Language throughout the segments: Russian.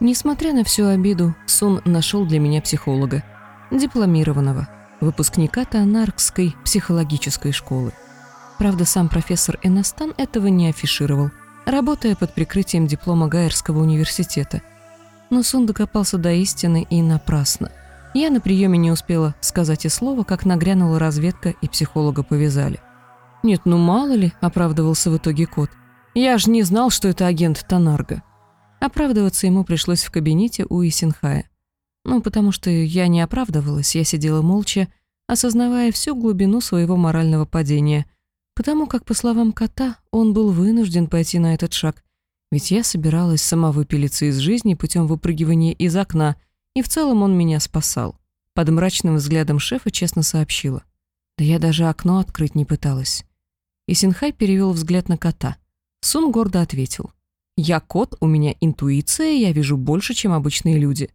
Несмотря на всю обиду, Сун нашел для меня психолога, дипломированного, выпускника Танаркской психологической школы. Правда, сам профессор Энастан этого не афишировал, работая под прикрытием диплома Гайерского университета. Но Сун докопался до истины и напрасно. Я на приеме не успела сказать и слова, как нагрянула разведка и психолога повязали. «Нет, ну мало ли», — оправдывался в итоге кот. «Я же не знал, что это агент Танарга». Оправдываться ему пришлось в кабинете у Исинхая. Ну, потому что я не оправдывалась, я сидела молча, осознавая всю глубину своего морального падения, потому как, по словам кота, он был вынужден пойти на этот шаг, ведь я собиралась сама выпилиться из жизни путем выпрыгивания из окна, и в целом он меня спасал. Под мрачным взглядом шефа честно сообщила. Да я даже окно открыть не пыталась. И Синхай перевел взгляд на кота. Сун гордо ответил. «Я кот, у меня интуиция, я вижу больше, чем обычные люди».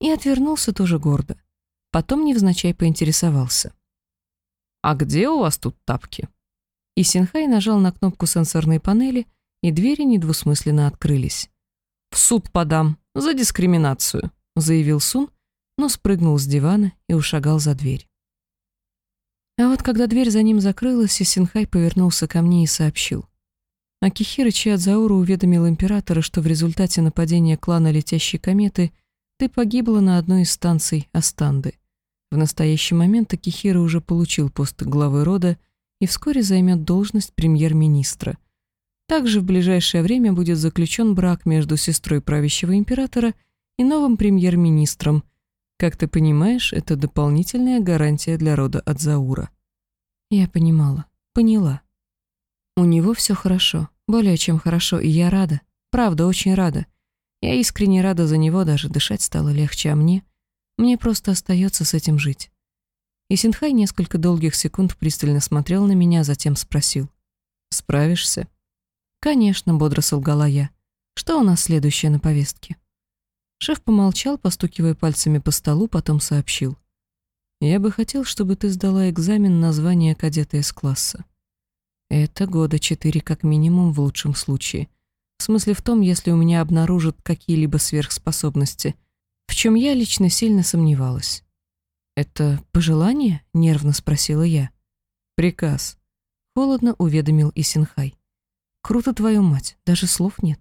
И отвернулся тоже гордо. Потом невзначай поинтересовался. «А где у вас тут тапки?» И Синхай нажал на кнопку сенсорной панели, и двери недвусмысленно открылись. «В суд подам за дискриминацию», — заявил Сун, но спрыгнул с дивана и ушагал за дверь. А вот когда дверь за ним закрылась, и Синхай повернулся ко мне и сообщил. Акихира Чиадзауру уведомил императора, что в результате нападения клана Летящей кометы ты погибла на одной из станций Астанды. В настоящий момент Акихира уже получил пост главы рода и вскоре займет должность премьер-министра. Также в ближайшее время будет заключен брак между сестрой правящего императора и новым премьер-министром, как ты понимаешь, это дополнительная гарантия для рода от Заура. Я понимала, поняла. У него все хорошо, более чем хорошо, и я рада. Правда, очень рада. Я искренне рада за него, даже дышать стало легче, а мне... Мне просто остается с этим жить. И Синхай несколько долгих секунд пристально смотрел на меня, затем спросил. «Справишься?» «Конечно», — бодро солгала я. «Что у нас следующее на повестке?» Шеф помолчал, постукивая пальцами по столу, потом сообщил. «Я бы хотел, чтобы ты сдала экзамен на звание кадета из класса. Это года четыре как минимум в лучшем случае. В смысле в том, если у меня обнаружат какие-либо сверхспособности, в чем я лично сильно сомневалась. «Это пожелание?» — нервно спросила я. «Приказ», — холодно уведомил Исинхай. «Круто твою мать, даже слов нет».